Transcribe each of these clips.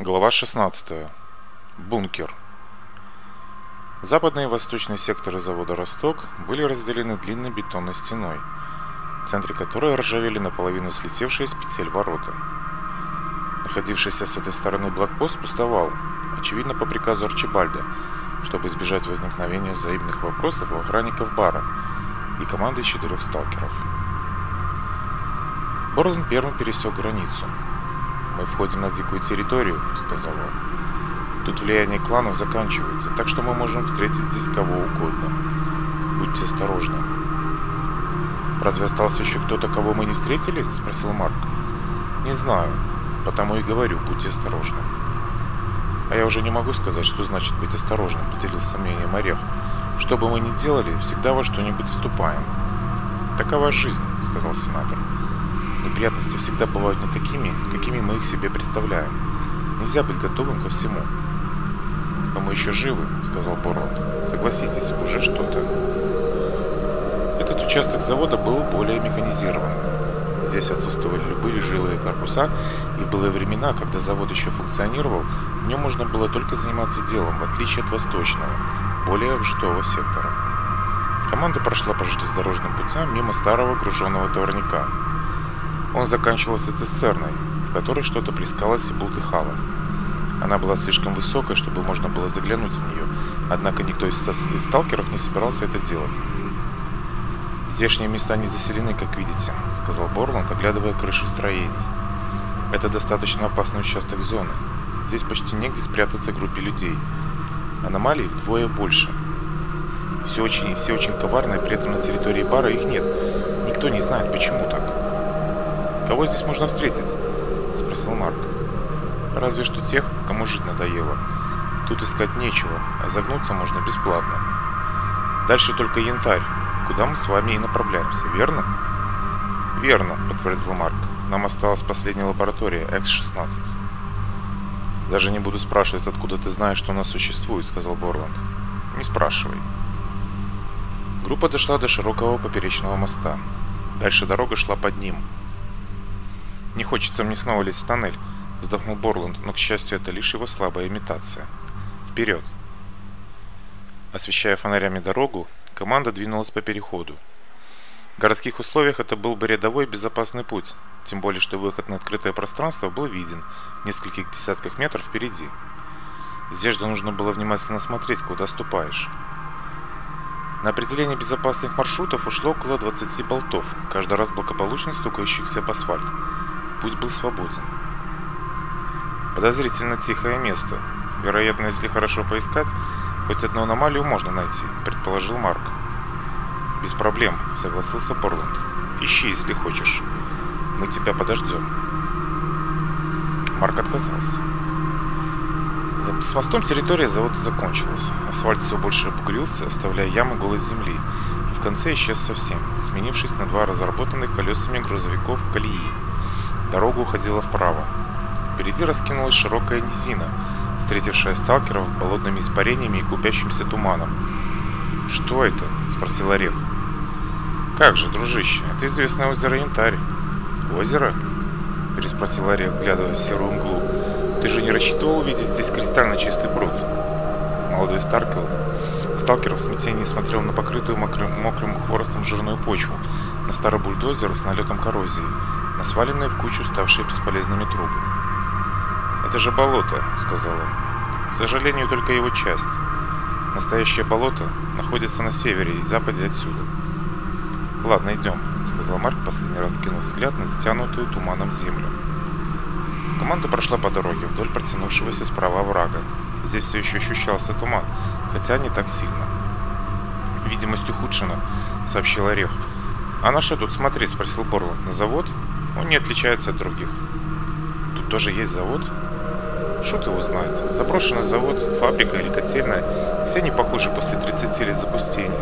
Глава 16. Бункер. Западные и Восточные секторы завода «Росток» были разделены длинной бетонной стеной, в центре которой ржавели наполовину слетевшие с петель ворота. Находившийся с этой стороны блокпост пустовал, очевидно, по приказу Арчибальда, чтобы избежать возникновения взаимных вопросов у охранников бара и команды четырех сталкеров. Борланд первым пересек границу – мы входим на дикую территорию», — сказал он. «Тут влияние кланов заканчивается, так что мы можем встретить здесь кого угодно. Будьте осторожны». «Разве остался еще кто-то, кого мы не встретили?» — спросил Марк. «Не знаю, потому и говорю, будьте осторожны». «А я уже не могу сказать, что значит быть осторожным», — поделился мнением Орех. «Что бы мы ни делали, всегда во что-нибудь вступаем». «Такова жизнь», — сказал сенатор. «Сенатор». Неприятности всегда бывают не такими, какими мы их себе представляем. Нельзя быть готовым ко всему. «Но мы еще живы», — сказал Бород. «Согласитесь, уже что-то». Этот участок завода был более механизирован. Здесь отсутствовали любые жилые корпуса, и в времена, когда завод еще функционировал, в нем можно было только заниматься делом, в отличие от восточного, более обжитого сектора. Команда прошла по железнодорожным путям мимо старого груженного товарника — он заканчивался цистерной, в которой что-то плескалось и бултыхало. Она была слишком высокой, чтобы можно было заглянуть в нее, однако никто из сталкеров не собирался это делать. «Здешние места не заселены, как видите», — сказал Борланд, оглядывая крыши строений. «Это достаточно опасный участок зоны. Здесь почти негде спрятаться группе людей. Аномалий вдвое больше. Все очень, все очень коварные, при этом на территории бара их нет. Никто не знает, почему так». Кого здесь можно встретить?» — спросил Марк. «Разве что тех, кому жить надоело. Тут искать нечего, а загнуться можно бесплатно. Дальше только янтарь, куда мы с вами и направляемся, верно?» «Верно», — подтвердил Марк. «Нам осталась последняя лаборатория, X-16». «Даже не буду спрашивать, откуда ты знаешь, что она существует», — сказал Борланд. «Не спрашивай». Группа дошла до широкого поперечного моста. Дальше дорога шла под ним — не хочется мне снова лезть в тоннель», — вздохнул Борланд, но, к счастью, это лишь его слабая имитация. «Вперед!» Освещая фонарями дорогу, команда двинулась по переходу. В городских условиях это был бы рядовой безопасный путь, тем более что выход на открытое пространство был виден в нескольких десятках метров впереди. Здесь же нужно было внимательно смотреть, куда ступаешь. На определение безопасных маршрутов ушло около 20 болтов, каждый раз благополучно стукающихся по асфальт. Путь был свободен. Подозрительно тихое место. Вероятно, если хорошо поискать, хоть одну аномалию можно найти, предположил Марк. Без проблем, согласился Порланд. Ищи, если хочешь. Мы тебя подождем. Марк отказался. С мостом территория завода закончилась. Асфальт все больше обугрился, оставляя ямы голой земли. И в конце исчез совсем, сменившись на два разработанных колесами грузовиков колеи. Дорога уходила вправо. Впереди раскинулась широкая низина, встретившая сталкеров болотными испарениями и клубящимся туманом. «Что это?» – спросил Орех. «Как же, дружище, это известное озеро Янтарь». «Озеро?» – переспросил Орех, глядя в серую мглу. «Ты же не рассчитывал увидеть здесь кристально чистый пруд?» Молодой Старкел Сталкер в смятении смотрел на покрытую мокрым, мокрым хворостом жирную почву, на старый бульдозер с налетом коррозии – Насваленные в кучу ставшие бесполезными трубы. «Это же болото», — сказал он. «К сожалению, только его часть. Настоящее болото находится на севере и западе отсюда». «Ладно, идем», — сказал Марк, последний раз кинув взгляд на затянутую туманом землю. Команда прошла по дороге вдоль протянувшегося справа врага. Здесь все еще ощущался туман, хотя не так сильно. «Видимость ухудшена», — сообщил Орех. «А на что тут смотреть?» — спросил Борланд. «На завод?» Он ну, не отличается от других. Тут тоже есть завод? Шут его знает. Заброшенный завод, фабрика или котельная все они похожи после 30 лет запустения.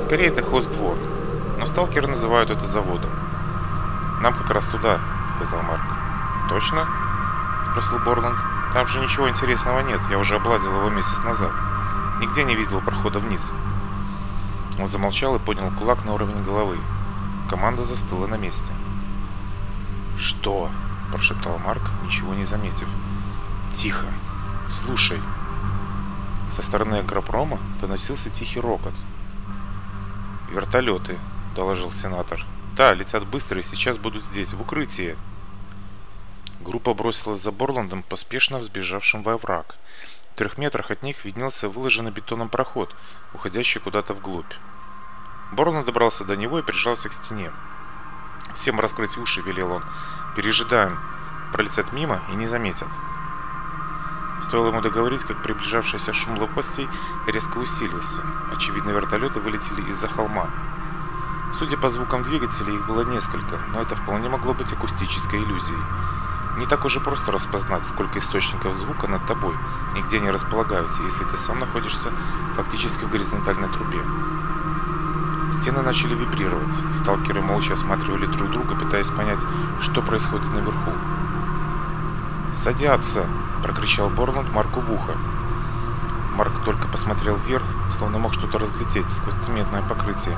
Скорее это хоздвор, но сталкеры называют это заводом. «Нам как раз туда», — сказал Марк. «Точно?» — спросил Борланд. «Там же ничего интересного нет, я уже облазил его месяц назад. Нигде не видел прохода вниз». Он замолчал и поднял кулак на уровень головы. Команда застыла на месте. «Что?» – прошептал Марк, ничего не заметив. «Тихо! Слушай!» Со стороны агропрома доносился тихий рокот. «Вертолеты!» – доложил сенатор. «Да, летят быстро и сейчас будут здесь, в укрытии!» Группа бросилась за Борландом, поспешно взбежавшим во враг. В трех метрах от них виднелся выложенный бетоном проход, уходящий куда-то вглубь. Борланд добрался до него и прижался к стене. Всем раскрыть уши, велел он. Пережидаем. Пролетят мимо и не заметят. Стоило ему договорить, как приближавшийся шум лопастей резко усилился. Очевидно, вертолеты вылетели из-за холма. Судя по звукам двигателей, их было несколько, но это вполне могло быть акустической иллюзией. Не так уже просто распознать, сколько источников звука над тобой нигде не располагаются, если ты сам находишься фактически в горизонтальной трубе. Стены начали вибрировать. Сталкеры молча осматривали друг друга, пытаясь понять, что происходит наверху. «Садятся!» – прокричал Борланд Марку в ухо. Марк только посмотрел вверх, словно мог что-то разглядеть сквозь цементное покрытие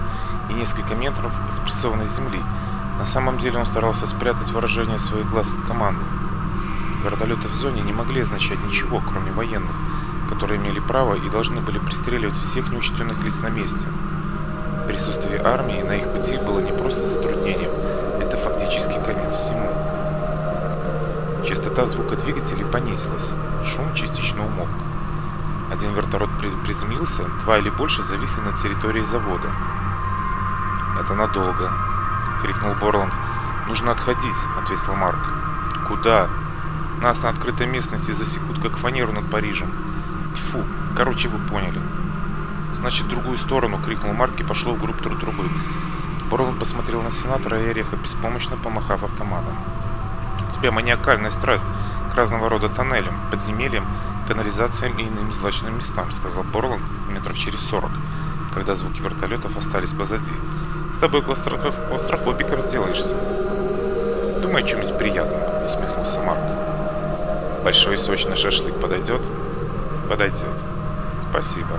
и несколько метров спрессованной земли. На самом деле он старался спрятать выражение своих глаз от команды. Вертолеты в зоне не могли означать ничего, кроме военных, которые имели право и должны были пристреливать всех неучтенных лиц на месте – Присутствие армии на их пути было не просто затруднением, это фактически конец всему. Частота звука двигателей понизилась, шум частично умолк. Один вертолет приземлился, два или больше зависли на территории завода. «Это надолго», — крикнул Борланд. «Нужно отходить», — ответил Марк. «Куда?» «Нас на открытой местности засекут, как фанеру над Парижем». «Тьфу, короче, вы поняли». Значит, в другую сторону!» — крикнул Марк и пошел в группу трубы. Борлон посмотрел на сенатора и Эриха, беспомощно помахав автоматом. «У тебя маниакальная страсть к разного рода тоннелям, подземельям, канализациям и иным злачным местам», — сказал Борлон метров через сорок, когда звуки вертолетов остались позади. «С тобой клаустрофобиком сделаешься». «Думай о чем-нибудь приятном», — усмехнулся Марк. «Большой сочный шашлык подойдет?» «Подойдет. Спасибо».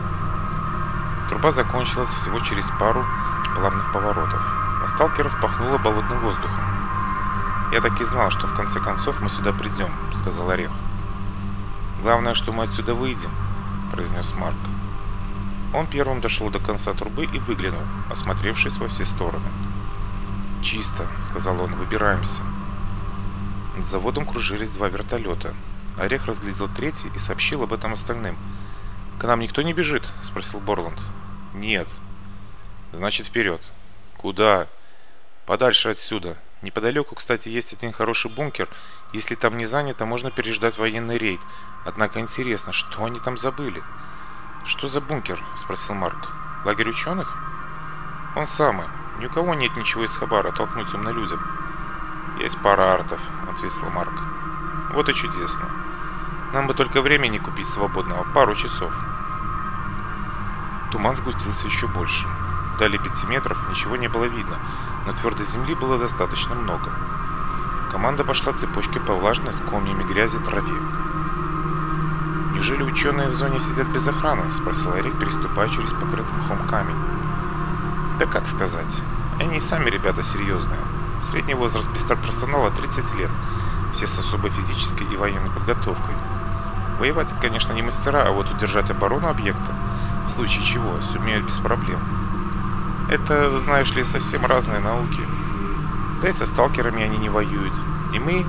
Труба закончилась всего через пару плавных поворотов. А сталкеров пахнуло болотным воздухом. «Я так и знал, что в конце концов мы сюда придем», — сказал Орех. «Главное, что мы отсюда выйдем», — произнес Марк. Он первым дошел до конца трубы и выглянул, осмотревшись во все стороны. «Чисто», — сказал он, — «выбираемся». Над заводом кружились два вертолета. Орех разглядел третий и сообщил об этом остальным. «К нам никто не бежит?» — спросил Борланд. «Нет». «Значит, вперед». «Куда?» «Подальше отсюда. Неподалеку, кстати, есть один хороший бункер. Если там не занято, можно переждать военный рейд. Однако интересно, что они там забыли?» «Что за бункер?» — спросил Марк. «Лагерь ученых?» «Он самый. Ни у кого нет ничего из Хабара толкнуть умнолюдям». «Есть пара артов», — ответил Марк. «Вот и чудесно. Нам бы только времени купить свободного, пару часов». Туман сгустился еще больше. Далее пяти метров, ничего не было видно, но твердой земли было достаточно много. Команда пошла цепочкой по влажной с комьями грязи траве. «Неужели ученые в зоне сидят без охраны?» – спросил Эрик, переступая через покрытый мхом камень. «Да как сказать. Они и сами ребята серьезные. Средний возраст персонала 30 лет, все с особой физической и военной подготовкой. Воевать, конечно, не мастера, а вот удержать оборону объекта – в случае чего сумеют без проблем. Это, знаешь ли, совсем разные науки. Да и со сталкерами они не воюют. И мы,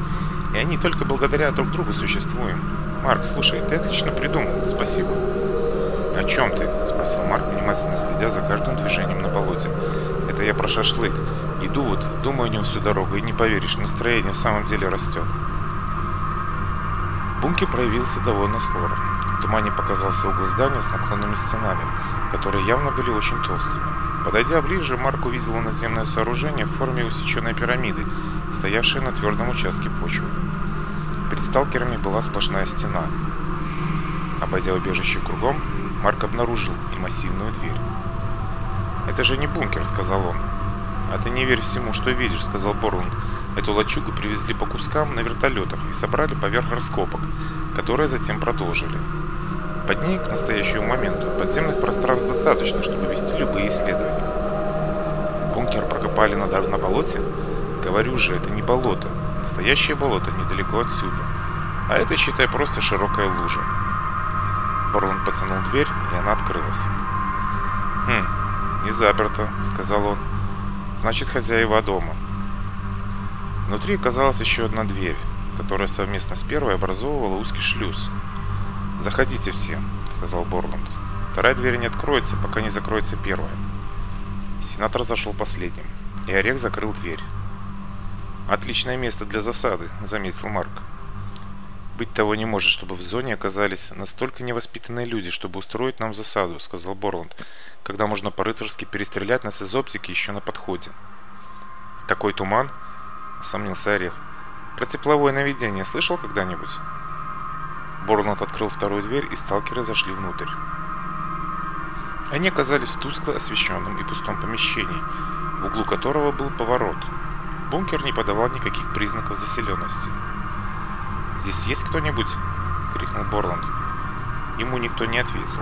и они только благодаря друг другу существуем. Марк, слушай, ты отлично придумал. Спасибо. «О чем ты?» – спросил Марк, внимательно следя за каждым движением на болоте. «Это я про шашлык. Иду вот, думаю о нем всю дорогу, и не поверишь, настроение в самом деле растет». Бунки проявился довольно скоро. Тумане показался угол здания с наклонными стенами, которые явно были очень толстыми. Подойдя ближе, Марк увидел наземное сооружение в форме усеченной пирамиды, стоявшее на твердом участке почвы. Перед сталкерами была сплошная стена. Обойдя убежище кругом, Марк обнаружил и массивную дверь. «Это же не бункер», — сказал он. «А ты не верь всему, что видишь», — сказал Борланд. «Эту лачугу привезли по кускам на вертолетах и собрали поверх раскопок, которые затем продолжили. Под ней к настоящему моменту подземных пространств достаточно, чтобы вести любые исследования. Бункер прокопали на, на болоте? Говорю же, это не болото. Настоящее болото недалеко отсюда. А это, считай, просто широкая лужа. Барланд потянул дверь, и она открылась. «Хм, не заперто», — сказал он. «Значит, хозяева дома». Внутри оказалась еще одна дверь, которая совместно с первой образовывала узкий шлюз, «Заходите все», — сказал Борланд. «Вторая дверь не откроется, пока не закроется первая». Сенатор зашел последним, и Орех закрыл дверь. «Отличное место для засады», — заметил Марк. «Быть того не может, чтобы в зоне оказались настолько невоспитанные люди, чтобы устроить нам засаду», — сказал Борланд, «когда можно по-рыцарски перестрелять нас из оптики еще на подходе». «Такой туман?» — сомнился Орех. «Про тепловое наведение слышал когда-нибудь?» Борланд открыл вторую дверь, и сталкеры зашли внутрь. Они оказались в тускло освещенном и пустом помещении, в углу которого был поворот. Бункер не подавал никаких признаков заселенности. «Здесь есть кто-нибудь?» — крикнул Борланд. Ему никто не ответил.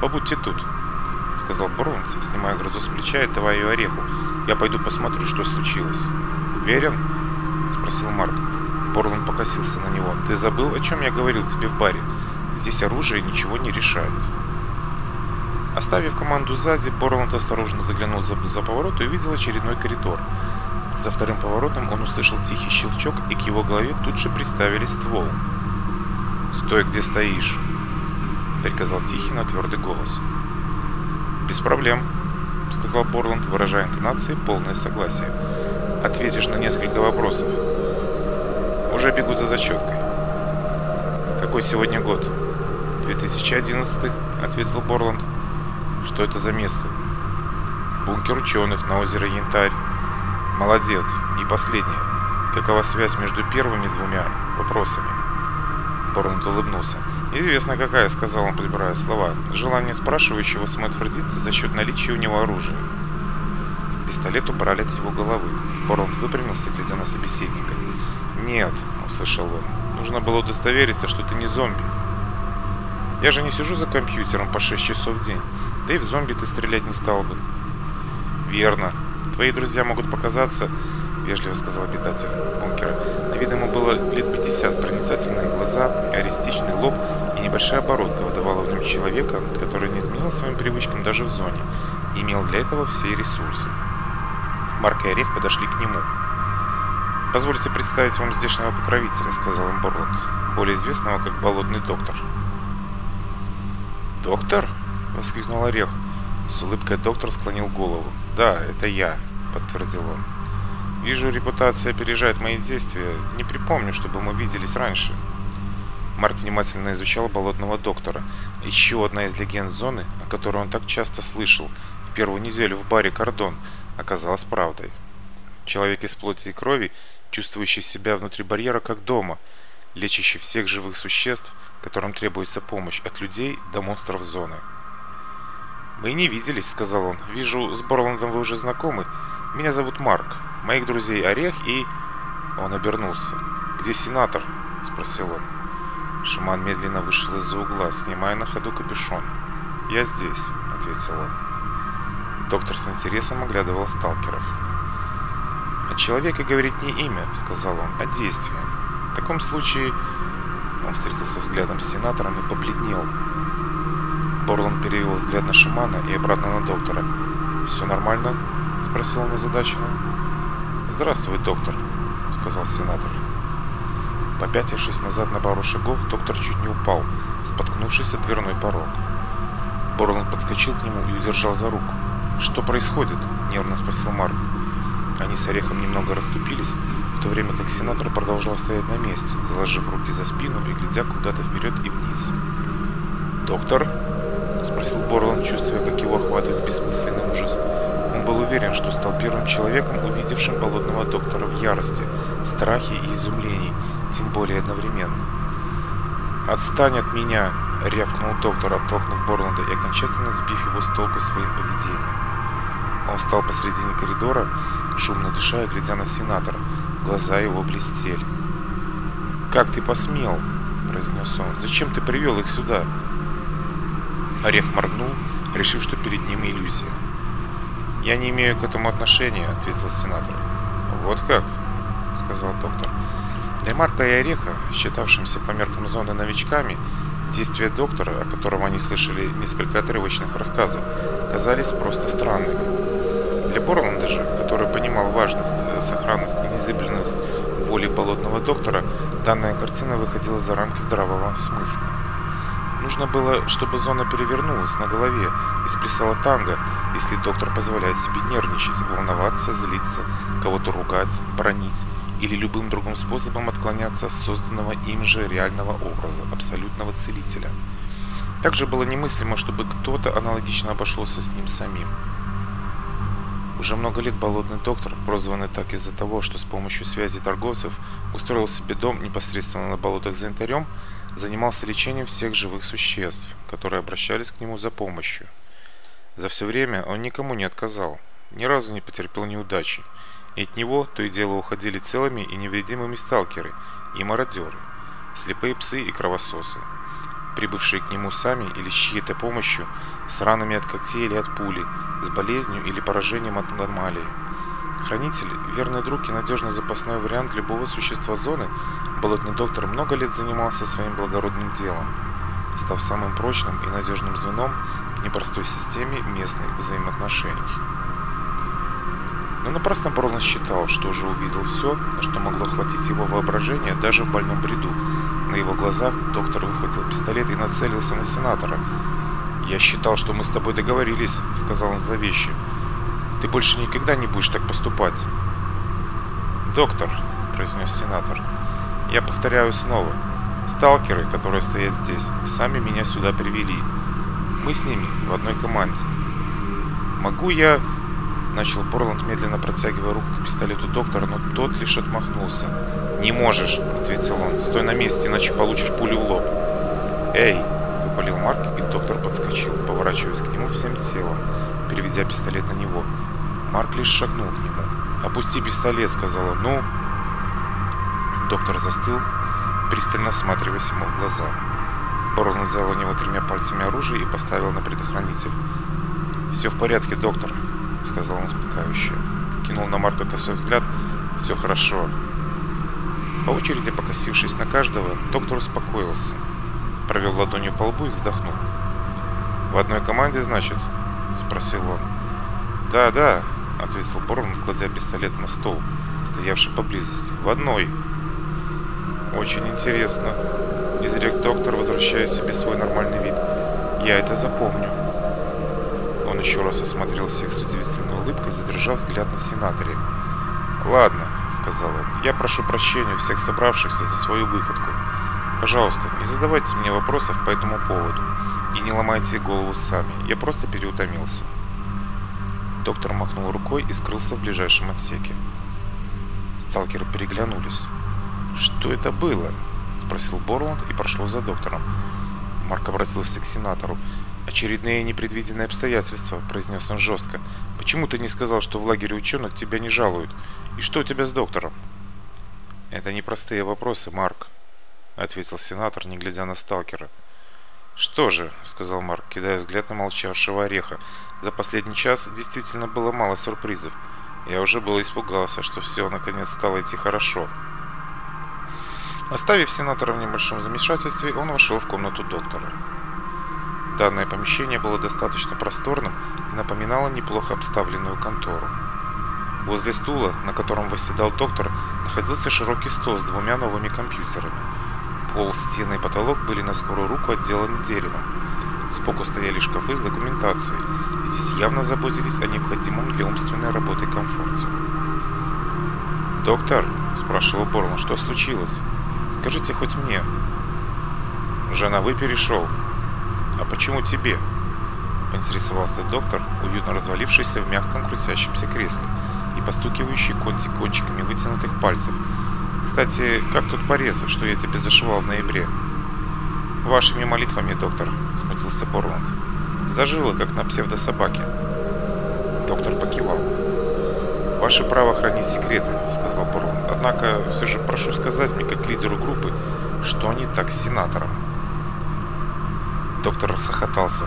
«Побудьте тут», — сказал Борланд, снимая грузу с плеча и давая ее ореху. Борлан покосился на него. «Ты забыл, о чем я говорил тебе в баре? Здесь оружие ничего не решает». Оставив команду сзади, Борланд осторожно заглянул за, за поворот и увидел очередной коридор. За вторым поворотом он услышал тихий щелчок, и к его голове тут же приставили ствол. «Стой, где стоишь!» — приказал тихий, но твердый голос. «Без проблем», — сказал Борланд, выражая интонации полное согласие. «Ответишь на несколько вопросов уже бегу за зачеткой. «Какой сегодня год?» «2011», — ответил Борланд. «Что это за место?» «Бункер ученых на озеро Янтарь». «Молодец. И последнее. Какова связь между первыми двумя вопросами?» Борланд улыбнулся. «Известно какая», — сказал он, подбирая слова. «Желание спрашивающего самоотвердиться за счет наличия у него оружия». Пистолет убрали от его головы. Борланд выпрямился, глядя на собеседника. «Нет», — услышал он, — «нужно было удостовериться, что ты не зомби». «Я же не сижу за компьютером по 6 часов в день, да и в зомби ты стрелять не стал бы». «Верно. Твои друзья могут показаться», — вежливо сказал обитатель бункера. На вид ему было лет 50, проницательные глаза, аристичный лоб и небольшая оборотка выдавала в нем человека, который не изменил своим привычкам даже в зоне, и имел для этого все ресурсы. Марк и Орех подошли к нему. Позвольте представить вам здешнего покровителя, сказал им Борланд, более известного как Болотный доктор. Доктор? воскликнул Орех. С улыбкой доктор склонил голову. Да, это я, подтвердил он. Вижу, репутация опережает мои действия. Не припомню, чтобы мы виделись раньше. Марк внимательно изучал болотного доктора. Еще одна из легенд зоны, о которой он так часто слышал, в первую неделю в баре «Кордон», оказалась правдой. Человек из плоти и крови чувствующий себя внутри барьера как дома, лечащий всех живых существ, которым требуется помощь от людей до монстров зоны. «Мы не виделись», — сказал он. «Вижу, с Борландом вы уже знакомы. Меня зовут Марк. Моих друзей Орех и...» Он обернулся. «Где сенатор?» — спросил он. Шаман медленно вышел из-за угла, снимая на ходу капюшон. «Я здесь», — ответил он. Доктор с интересом оглядывал сталкеров. О «А человеке говорит не имя», — сказал он, — «а действие. В таком случае...» Он встретился взглядом с сенатором и побледнел. Борланд перевел взгляд на Шимана и обратно на доктора. «Все нормально?» — спросил он озадаченно. «Здравствуй, доктор», — сказал сенатор. Попятившись назад на пару шагов, доктор чуть не упал, споткнувшись от дверной порог. Борланд подскочил к нему и удержал за руку. «Что происходит?» — нервно спросил Марк. Они с Орехом немного расступились, в то время как сенатор продолжал стоять на месте, заложив руки за спину и глядя куда-то вперед и вниз. «Доктор?» – спросил Борланд, чувствуя, как его охватывает бессмысленный ужас. Он был уверен, что стал первым человеком, увидевшим болотного доктора в ярости, страхе и изумлении, тем более одновременно. «Отстань от меня!» – рявкнул доктор, оттолкнув Борланда и окончательно сбив его с толку своим поведением. Он встал посредине коридора, шумно дыша, и глядя на сенатора. Глаза его блестели. «Как ты посмел?» – произнес он. «Зачем ты привел их сюда?» Орех моргнул, решив, что перед ним иллюзия. «Я не имею к этому отношения», – ответил сенатор. «Вот как?» – сказал доктор. Для и Ореха, считавшимся по меркам зоны новичками, Действия доктора, о котором они слышали несколько отрывочных рассказов, казались просто странными. Для Борланда же, который понимал важность, э, сохранность и незыблемость воли болотного доктора, данная картина выходила за рамки здравого смысла. Нужно было, чтобы зона перевернулась на голове и сплясала танго, если доктор позволяет себе нервничать, волноваться, злиться, кого-то ругать, бронить, или любым другим способом отклоняться от созданного им же реального образа, абсолютного целителя. Также было немыслимо, чтобы кто-то аналогично обошелся с ним самим. Уже много лет болотный доктор, прозванный так из-за того, что с помощью связи торговцев устроил себе дом непосредственно на болотах за янтарем, занимался лечением всех живых существ, которые обращались к нему за помощью. За все время он никому не отказал, ни разу не потерпел неудачи и От него то и дело уходили целыми и невредимыми сталкеры и мародеры, слепые псы и кровососы, прибывшие к нему сами или с чьей-то помощью, с ранами от когтей или от пули, с болезнью или поражением от аномалии. Хранитель, верный друг и надежный запасной вариант любого существа зоны, болотный доктор много лет занимался своим благородным делом, став самым прочным и надежным звеном в непростой системе местных взаимоотношений. Но ну, напрасно Бролан считал, что уже увидел все, что могло хватить его воображения, даже в больном бреду. На его глазах доктор выхватил пистолет и нацелился на сенатора. «Я считал, что мы с тобой договорились», — сказал он зловеще. «Ты больше никогда не будешь так поступать». «Доктор», — произнес сенатор, — «я повторяю снова. Сталкеры, которые стоят здесь, сами меня сюда привели. Мы с ними в одной команде. Могу я...» начал Борланд, медленно протягивая руку к пистолету доктора, но тот лишь отмахнулся. «Не можешь!» — ответил он. «Стой на месте, иначе получишь пулю в лоб!» «Эй!» — выпалил Марк, и доктор подскочил, поворачиваясь к нему всем телом, переведя пистолет на него. Марк лишь шагнул к нему. «Опусти пистолет!» — сказала. «Ну!» Доктор застыл, пристально всматриваясь ему в глаза. Борланд взял у него тремя пальцами оружие и поставил на предохранитель. «Все в порядке, доктор!» — сказал он успокаивающе. Кинул на Марка косой взгляд. «Все хорошо». По очереди покосившись на каждого, доктор успокоился. Провел ладонью по лбу и вздохнул. «В одной команде, значит?» — спросил он. «Да, да», — ответил Борн, кладя пистолет на стол, стоявший поблизости. «В одной». «Очень интересно», — изрек доктор, возвращая себе свой нормальный вид. «Я это запомню». Он еще раз осмотрел всех с удивительной улыбкой, задержав взгляд на сенаторе. «Ладно», — сказал он, — «я прошу прощения всех собравшихся за свою выходку. Пожалуйста, не задавайте мне вопросов по этому поводу и не ломайте голову сами. Я просто переутомился». Доктор махнул рукой и скрылся в ближайшем отсеке. Сталкеры переглянулись. «Что это было?» — спросил Борланд и прошел за доктором. Марк обратился к сенатору. Очередные непредвиденные обстоятельства, произнес он жестко. Почему ты не сказал, что в лагере ученых тебя не жалуют? И что у тебя с доктором? Это непростые вопросы, Марк, ответил сенатор, не глядя на сталкера. «Что же», — сказал Марк, кидая взгляд на молчавшего ореха, — «за последний час действительно было мало сюрпризов. Я уже было испугался, что все наконец стало идти хорошо». Оставив сенатора в небольшом замешательстве, он вошел в комнату доктора. Данное помещение было достаточно просторным и напоминало неплохо обставленную контору. Возле стула, на котором восседал доктор, находился широкий стол с двумя новыми компьютерами. Пол, стены и потолок были на скорую руку отделаны деревом. Сбоку стояли шкафы с документацией, и здесь явно заботились о необходимом для умственной работы комфорте. «Доктор», — спрашивал Борман, — «что случилось? Скажите хоть мне». «Жена, вы перешел», «А почему тебе?» – поинтересовался доктор, уютно развалившийся в мягком крутящемся кресле и постукивающий контик кончиками вытянутых пальцев. «Кстати, как тут порезы, что я тебе зашивал в ноябре?» «Вашими молитвами, доктор», – смутился Борланд. «Зажило, как на псевдособаке». Доктор покивал. «Ваше право хранить секреты», – сказал Борланд. «Однако все же прошу сказать мне, как лидеру группы, что не так с сенатором» доктор расхохотался.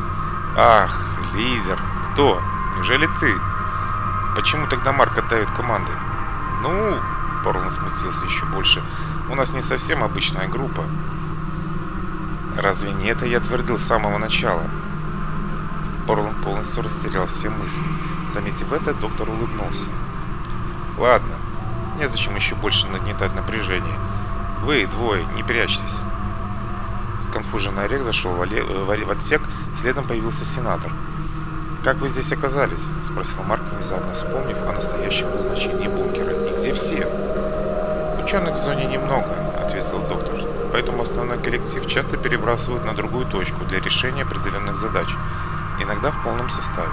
«Ах, лидер! Кто? Неужели ты? Почему тогда Марк отдает команды?» «Ну...» — Парлон смутился еще больше. «У нас не совсем обычная группа». «Разве не это я твердил с самого начала?» Парлон полностью растерял все мысли. Заметив это, доктор улыбнулся. «Ладно, незачем еще больше нагнетать напряжение. Вы двое, не прячьтесь». Сконфуженный Олег зашел э, в отсек, следом появился сенатор. «Как вы здесь оказались?» – спросил Марк, внезапно вспомнив о настоящем назначении бункера. «И где все?» «Ученых в зоне немного», – ответил доктор. «Поэтому основной коллектив часто перебрасывают на другую точку для решения определенных задач, иногда в полном составе.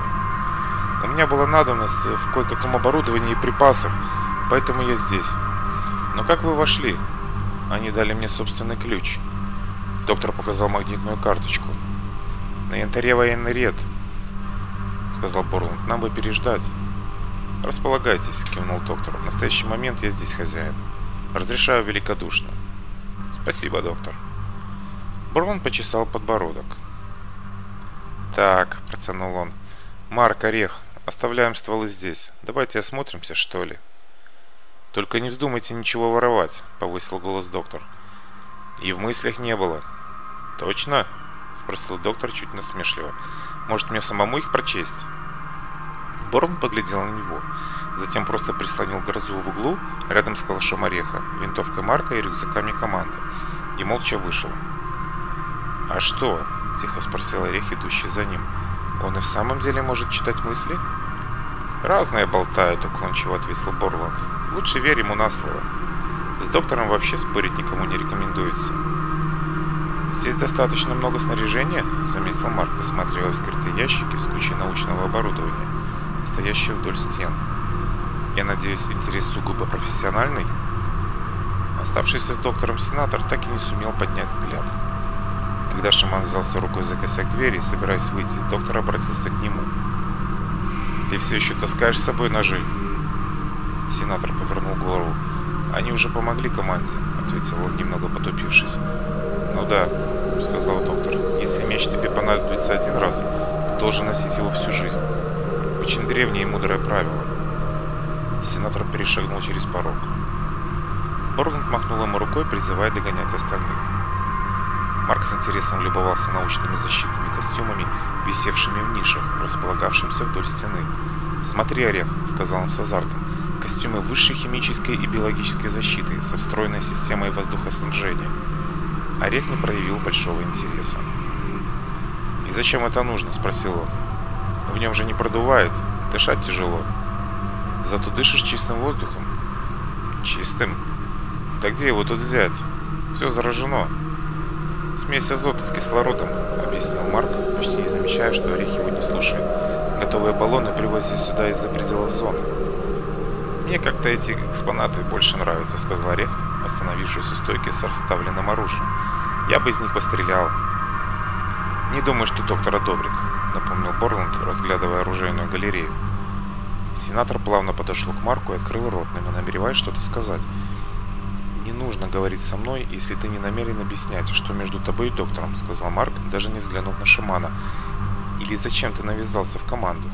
У меня была надобность в кое-каком оборудовании и припасах, поэтому я здесь. Но как вы вошли?» «Они дали мне собственный ключ. Доктор показал магнитную карточку. На янтаре военный ред, сказал Борланд. Нам бы переждать. Располагайтесь, кивнул доктор. В настоящий момент я здесь хозяин. Разрешаю великодушно. Спасибо, доктор. Борланд почесал подбородок. Так, протянул он. Марк, орех, оставляем стволы здесь. Давайте осмотримся, что ли. Только не вздумайте ничего воровать, повысил голос доктор. И в мыслях не было. «Точно?» – спросил доктор чуть насмешливо. «Может, мне самому их прочесть?» Борн поглядел на него, затем просто прислонил грозу в углу рядом с калашом ореха, винтовкой Марка и рюкзаками команды, и молча вышел. «А что?» – тихо спросил орех, идущий за ним. «Он и в самом деле может читать мысли?» «Разные болтают», – уклончиво ответил Борланд. «Лучше верь ему на слово. С доктором вообще спорить никому не рекомендуется». Здесь достаточно много снаряжения, заметил Марк, посмотрев в скрытые ящики с кучей научного оборудования, стоящие вдоль стен. Я надеюсь, интерес сугубо профессиональный? Оставшийся с доктором сенатор так и не сумел поднять взгляд. Когда шаман взялся рукой за косяк двери, собираясь выйти, доктор обратился к нему. «Ты все еще таскаешь с собой ножи?» Сенатор повернул голову. «Они уже помогли команде», — ответил он, немного потупившись. Ну да, сказал доктор. Если меч тебе понадобится один раз, ты должен носить его всю жизнь. Очень древнее и мудрое правило. Сенатор перешагнул через порог. Борланд махнул ему рукой, призывая догонять остальных. Марк с интересом любовался научными защитными костюмами, висевшими в нишах, располагавшимся вдоль стены. «Смотри, Орех», — сказал он с азартом, — «костюмы высшей химической и биологической защиты со встроенной системой воздухоснабжения». Орех не проявил большого интереса. «И зачем это нужно?» – спросил он. «В нем же не продувает, дышать тяжело. Зато дышишь чистым воздухом». «Чистым? Да где его тут взять? Все заражено». «Смесь азота с кислородом», – объяснил Марк, почти не замечая, что Орех его не слушает. «Готовые баллоны привозили сюда из-за пределов зоны». «Мне как-то эти экспонаты больше нравятся», – сказал Орех, остановившуюся стойкой с расставленным оружием. Я бы из них пострелял. Не думаю, что доктор одобрит, напомнил Борланд, разглядывая оружейную галерею. Сенатор плавно подошел к Марку и открыл рот, намереваясь что-то сказать. «Не нужно говорить со мной, если ты не намерен объяснять, что между тобой и доктором», — сказал Марк, даже не взглянув на Шимана. «Или зачем ты навязался в команду?»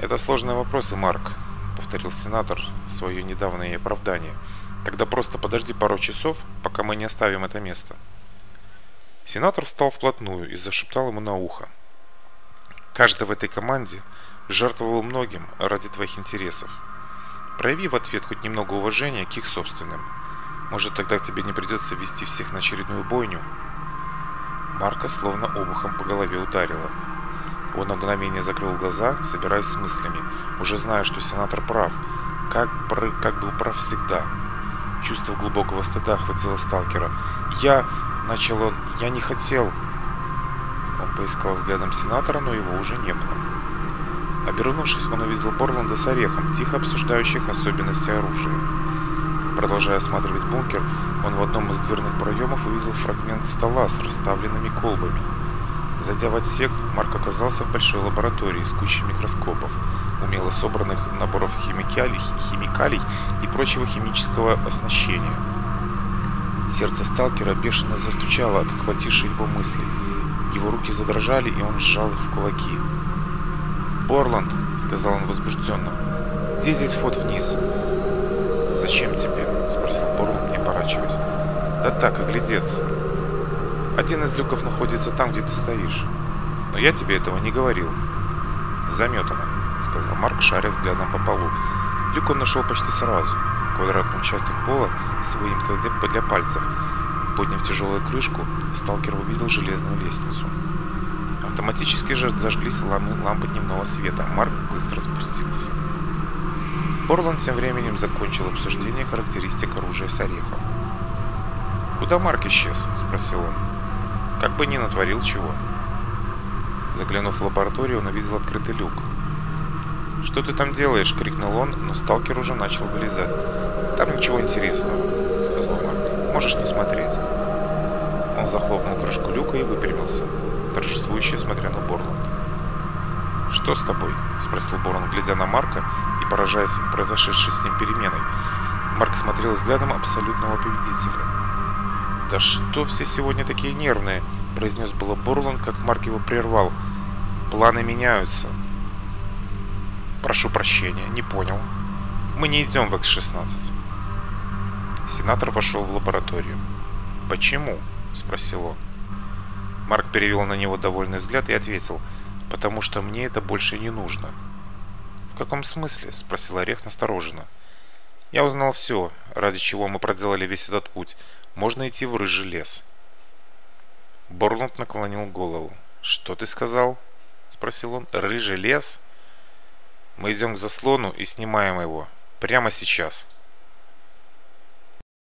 «Это сложные вопросы, Марк», — повторил сенатор свое недавнее оправдание. «Я просто подожди пару часов, пока мы не оставим это место. Сенатор встал вплотную и зашептал ему на ухо. Каждый в этой команде жертвовал многим ради твоих интересов. Прояви в ответ хоть немного уважения к их собственным. Может, тогда тебе не придется вести всех на очередную бойню? Марка словно обухом по голове ударила. Он на мгновение закрыл глаза, собираясь с мыслями, уже зная, что сенатор прав, как, как был прав всегда – Чувство глубокого стыда охватило сталкера. Я... Начал он. Я не хотел. Он поискал взглядом сенатора, но его уже не было. Обернувшись, он увидел Борланда с орехом, тихо обсуждающих особенности оружия. Продолжая осматривать бункер, он в одном из дверных проемов увидел фрагмент стола с расставленными колбами. Зайдя в отсек, Марк оказался в большой лаборатории с кучей микроскопов, умело собранных наборов химикалий, и прочего химического оснащения. Сердце сталкера бешено застучало как охватившей его мысли. Его руки задрожали, и он сжал их в кулаки. «Борланд!» — сказал он возбужденно. «Где здесь вход вниз?» «Зачем тебе?» — спросил Борланд, не оборачиваясь. «Да так, оглядеться. Один из люков находится там, где ты стоишь. Но я тебе этого не говорил». Заметано сказал Марк, шаря взглядом по полу. Люк он нашел почти сразу. Квадратный участок пола с выемкой для пальцев. Подняв тяжелую крышку, сталкер увидел железную лестницу. Автоматически же зажглись лампы дневного света. Марк быстро спустился. Борланд тем временем закончил обсуждение характеристик оружия с орехом. «Куда Марк исчез?» – спросил он. «Как бы ни натворил чего». Заглянув в лабораторию, он увидел открытый люк. «Что ты там делаешь?» — крикнул он, но сталкер уже начал вылезать. «Там ничего интересного», — сказал Марк. «Можешь не смотреть». Он захлопнул крышку люка и выпрямился, торжествующе смотря на Борланд. «Что с тобой?» — спросил Борн, глядя на Марка и поражаясь произошедшей с ним переменой. Марк смотрел взглядом абсолютного победителя. «Да что все сегодня такие нервные?» — произнес было Борланд, как Марк его прервал. «Планы меняются», Прошу прощения, не понял. Мы не идем в X-16. Сенатор вошел в лабораторию. «Почему?» – спросил он. Марк перевел на него довольный взгляд и ответил, «Потому что мне это больше не нужно». «В каком смысле?» – спросил Орех настороженно. «Я узнал все, ради чего мы проделали весь этот путь. Можно идти в рыжий лес». Борланд наклонил голову. «Что ты сказал?» – спросил он. «Рыжий лес?»«Мы идем к заслону и снимаем его. Прямо сейчас».